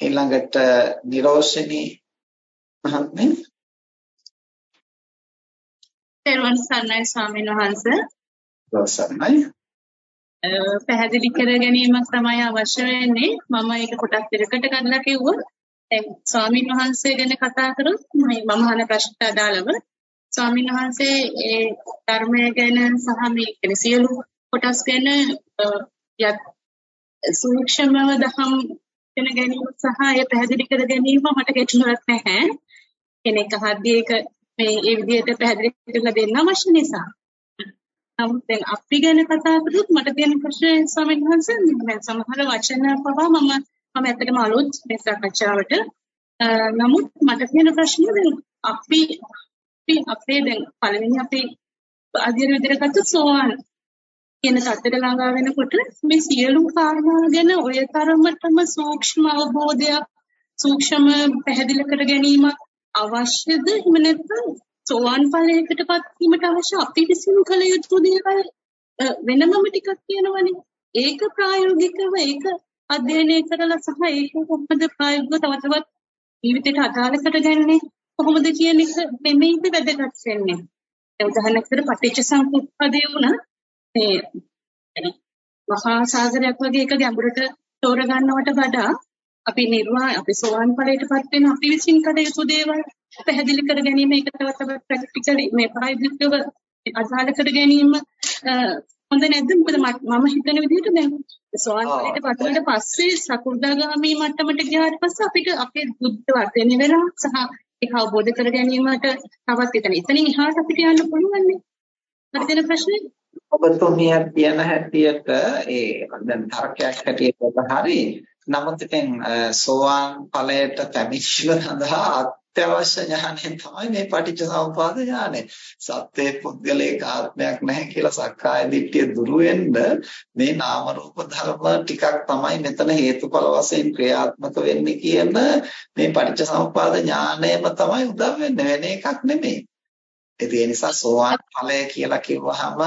ඊළඟට නිරෝෂිනී මහත්මිය පෙරවන් සර්ණයි ස්වාමීන් වහන්සේ. සර්ණයි. පැහැදිලි කර ගැනීමක් තමයි අවශ්‍ය වෙන්නේ. මම ඒක කොටස් දෙකකට කඩලා කිව්වොත් දැන් ස්වාමීන් වහන්සේ ගැන කතා කරොත් මම අහන ප්‍රශ්නට අදාළව ස්වාමීන් වහන්සේ ඒ ධර්මය ගැන සහ මේ සියලු කොටස් ගැන යත් සූක්ෂමව දහම් දැන ගැනීම සහ ඒ පැහැදිලි කර ගැනීම මට ගැටලුවක් නැහැ. කෙනෙක් අහද්දී ඒක මේ ඒ විදිහට පැහැදිලි කරලා දෙන්න අවශ්‍ය නිසා. නමුත් දැන් අපි ගැන කතා කරොත් මට තියෙන ප්‍රශ්නේ ස්වාමීන් වහන්සේ දැන් සමහර වචන පවා මම මම ඇත්තටම අලුත් මේ සාකච්ඡාවට නමුත් මට තියෙන ප්‍රශ්නේ දැන් අපි අපි අපේ දැන් පළවෙනි අපි අධ්‍යයන විදිහට ගත්තොත් සෝවාන් කියන සත්‍යට ළඟා වෙනකොට මේ සියලු කාරණා ගැන ඔය තරමටම සූක්ෂම අවබෝධයක් සූක්ෂම පැහැදිලි කර ගැනීමක් අවශ්‍යද? එහෙම නැත්නම් සෝවාන් ඵලයකටපත් වීමට අවශ්‍ය අපි විසින් කළ යුතු දේවල් වෙනමම ටිකක් තියෙනවනේ ඒක ප්‍රායෝගිකව ඒක අධ්‍යයනය කරලා සහ ඒක කොහොමද ප්‍රායෝගිකව තව තවත් ජීවිතයට අදාළ කරගන්නේ? කොහොමද කියන එක මෙමෙයිද වැදගත් වෙන්නේ? දැන් උදාහරණයකට පටිච්ච සමුප්පාදේ වුණා මේ මහා සාගරයක් වගේ එක ගැඹුරට තෝරගන්නවට වඩා අපි නිර්වාණ අපි සෝවාන් ඵලයටපත් වෙන අපි විසින් කළ යුතු දේවල් පැහැදිලි කර ගැනීම ඒක තව තවත් ප්‍රැක්ටිකලි මේ ප්‍රායෝගිකව අසහල කර ගැනීම හොඳ නැද්ද? මොකද මම හිතන විදිහට දැන් සෝවාන් ඵලයටපත් වුණාට පස්සේ සකු르දාගාමී මට්ටමට ගියාට පස්සේ අපිට අපේ බුද්ධ වර්ධනය වෙලා සහ ඒක අවබෝධ කර ගැනීමට තවත් එතන. එතනින් එහාට අපිට යන්න පුළුවන් නේ හරි දෙන ප්‍රශ්නේ ඔබතුමිය කියන හැටියට ඒ දැන් තර්කයක් හැටියට හරි නමුත් ඉතින් සෝවාන් ඵලයට පැමිණීම සඳහා අත්‍යවශ්‍ය ඥානය තමයි මේ පටිච්චසමුපාද ඥානය. සත්‍යයේ පුද්ගලික ආත්මයක් නැහැ කියලා සක්කාය දිට්ඨිය දුරු වෙන්න මේ නාම රූප ධර්ම ටිකක් තමයි මෙතන හේතුඵල වශයෙන් ක්‍රියාත්මක වෙන්නේ කියන මේ පටිච්චසමුපාද ඥානයම තමයි උදව් වෙන්නේ වෙන එකක් නෙමෙයි. ඒ නිසා සෝවාන් ඵලය කියලා කිව්වහම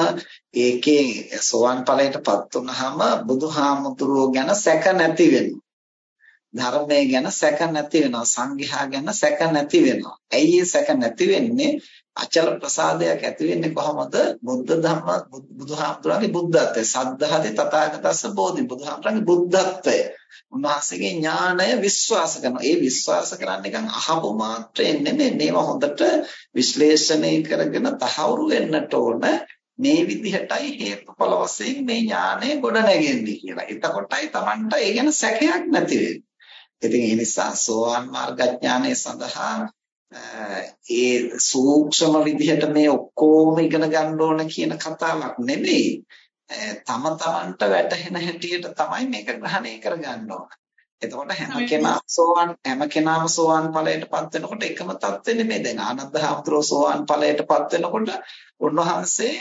ඒකේ සෝවාන් ඵලයටපත් වුනහම බුදුහාමුදුරුවෝ ගැන සැක නැති වෙනවා. ධර්මයේ ගැන සැක නැති වෙනවා. සංඝයා ගැන සැක නැති වෙනවා. ඇයි ඒ සැක නැති වෙන්නේ? අචල ප්‍රසාදයක් ඇති වෙන්නේ කොහොමද? බුද්ධ ධර්ම බුදුහාමුදුරන්ගේ බුද්ධත්වය. සද්ධාති තථාගතස්ස බෝධි බුදුහාමුදුරන්ගේ බුද්ධත්වය. උන්වහන්සේගේ ඥාණය විශ්වාස කරනවා. ඒ විශ්වාස කරන්නේ නිකන් අහපු මාත්‍රයෙන් නෙමෙයි. මේවා හොඳට විශ්ලේෂණය කරගෙන තහවුරු වෙන්නට ඕන. මේ විදිහටයි හේතුඵල වශයෙන් මේ ඥානය ගොඩ නැගෙන්නේ කියලා. එතකොටයි Tamanට ඒ ගැන සැකයක් නැති වෙන්නේ. ඉතින් ඒ නිසා සෝවාන් මාර්ගඥානය සඳහා ඒ සූක්ෂම විදිහට මේ ඔක්කොම ඉගෙන ගන්න ඕන කියන කතාවක් නෙමෙයි. තම තමන්ට වැටහෙන හැටියට තමයි මේක ග්‍රහණය කරගන්න ඕන. එතකොට හැම කෙනා සෝවාන් හැම කෙනාම සෝවාන් ඵලයටපත් වෙනකොට එකම தත්ත්වෙ නෙමෙයි දැන් ආනන්ද හාමුදුරුවෝ සෝවාන් ඵලයටපත් වෙනකොට උන්වහන්සේ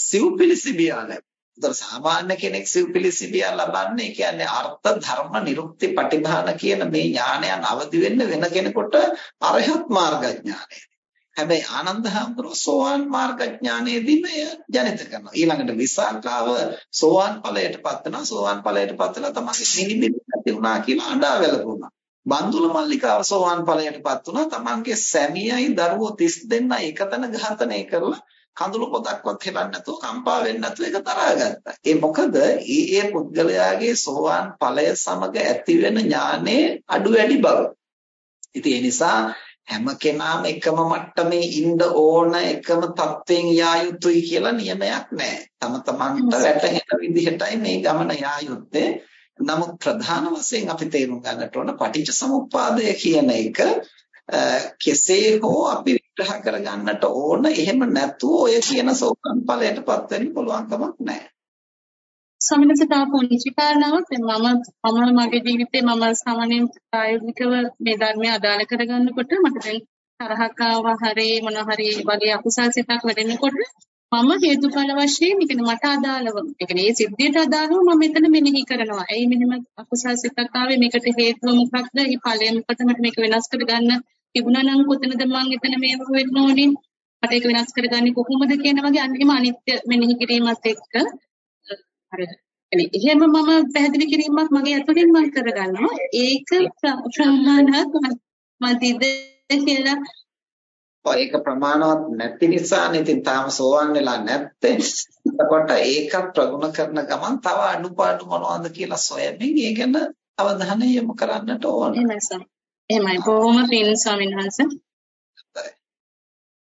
සිව්පිලිසිබියා ලැබුවා. ඒතර සාමාන්‍ය කෙනෙක් සිව්පිලිසිබියා ලබන්නේ කියන්නේ අර්ථ ධර්ම නිරුක්ති පටිභාන කියන මේ ඥානයන් අවදි වෙන්න වෙන කෙනෙකුට අරහත් මාර්ගඥානය. හැබැයි ආනන්ද හැඳුනෝ සෝවාන් මාර්ගඥානයේදී මෙය ජනිත කරනවා. ඊළඟට විසාකාව සෝවාන් ඵලයටපත් වෙනවා. සෝවාන් ඵලයටපත් වෙලා තමන්ගේ නිනිබිලි නැති වුණා කියලා අඬා වැළපුණා. බන්දුල මල්ලිකාව සෝවාන් ඵලයටපත් වුණා. තමන්ගේ සැමියයි දරුවෝ 30 දෙනා එකතන ඝාතනය කරලා කඳුළු පොදක්වත් හෙලන්නේ නැතුව කම්පා වෙන්නේ නැතුව ඒක තරහගත්තා. ඒ මොකද ඊ ඒ පුද්ගලයාගේ සෝවාන් ඵලය සමග ඇති වෙන ඥානේ අඩු වැඩි බව. ඉතින් ඒ නිසා හැම කෙනාම එකම මට්ටමේ ඉන්න ඕන එකම තත්වයෙන් යා යුතුයි කියලා නියමයක් නැහැ. තම තමන්ට වැටහෙන විදිහටයි මේ ගමන යා යුත්තේ. නමුත් ප්‍රධාන වශයෙන් අපි තේරුම් ගන්නට ඕන පටිච්ච සමුප්පාදය කියන එක කෙසේ හෝ අපි විග්‍රහ කරගන්නට ඕන. එහෙම නැතුව ඔය කියන සෝකම් ඵලයටපත් වෙන්න පුළුවන් කමක් නැහැ. ස්වාමීන් වහන්සේ තා පුංචි කාරණාවක් මම මම මගේ ජීවිතේ මම සාමාන්‍යයෙන් ප්‍රායෝගිකව මේ ධර්මය අදාළ කරගන්නකොට මට දැන් තරහක් ආවා හරි මොන හරි වගේ අකුසල් සිතක් වැඩෙනකොට මම හේතුඵල වශයෙන් ඉතින් මට අදාළව ඒ කියන්නේ ඒ සිද්ධියට අදාළව මම මෙතන මෙනෙහි කරනවා. එයි මෙහෙම අකුසල් සිතක් ආවේ මේකට හේතුව මොකක්ද? මේ ඵලය මොකද මට මේක වෙනස් කරගන්න තිබුණා නම් කොතනද මම එතන මේව වෙන්න ඕනේ? මට ඒක වෙනස් කරගන්නේ කොහොමද කියන වගේ අනිත්‍ය අනිත්‍ය මෙනෙහි කිරීමත් එක්ක අර එහෙම මම පැහැදිලි කිරීමක් මගේ අතුලින් මම කරගන්නවා. ඒක ප්‍රමාණවත් මදිද කියලා ඒක ප්‍රමාණවත් නැති නිසානේ ඉතින් තාම සෝවන් වෙලා නැත්තේ. එතකොට ඒක ප්‍රගුණ කරන ගමන් තව අඩුපාඩු මොනවද කියලා සොයමින් ඒ ගැන අවධානය යොමු කරන්නට ඕන. එහෙමයි සර්. එහෙමයි. බොහොම පින් ස්වාමීන් වහන්සේ.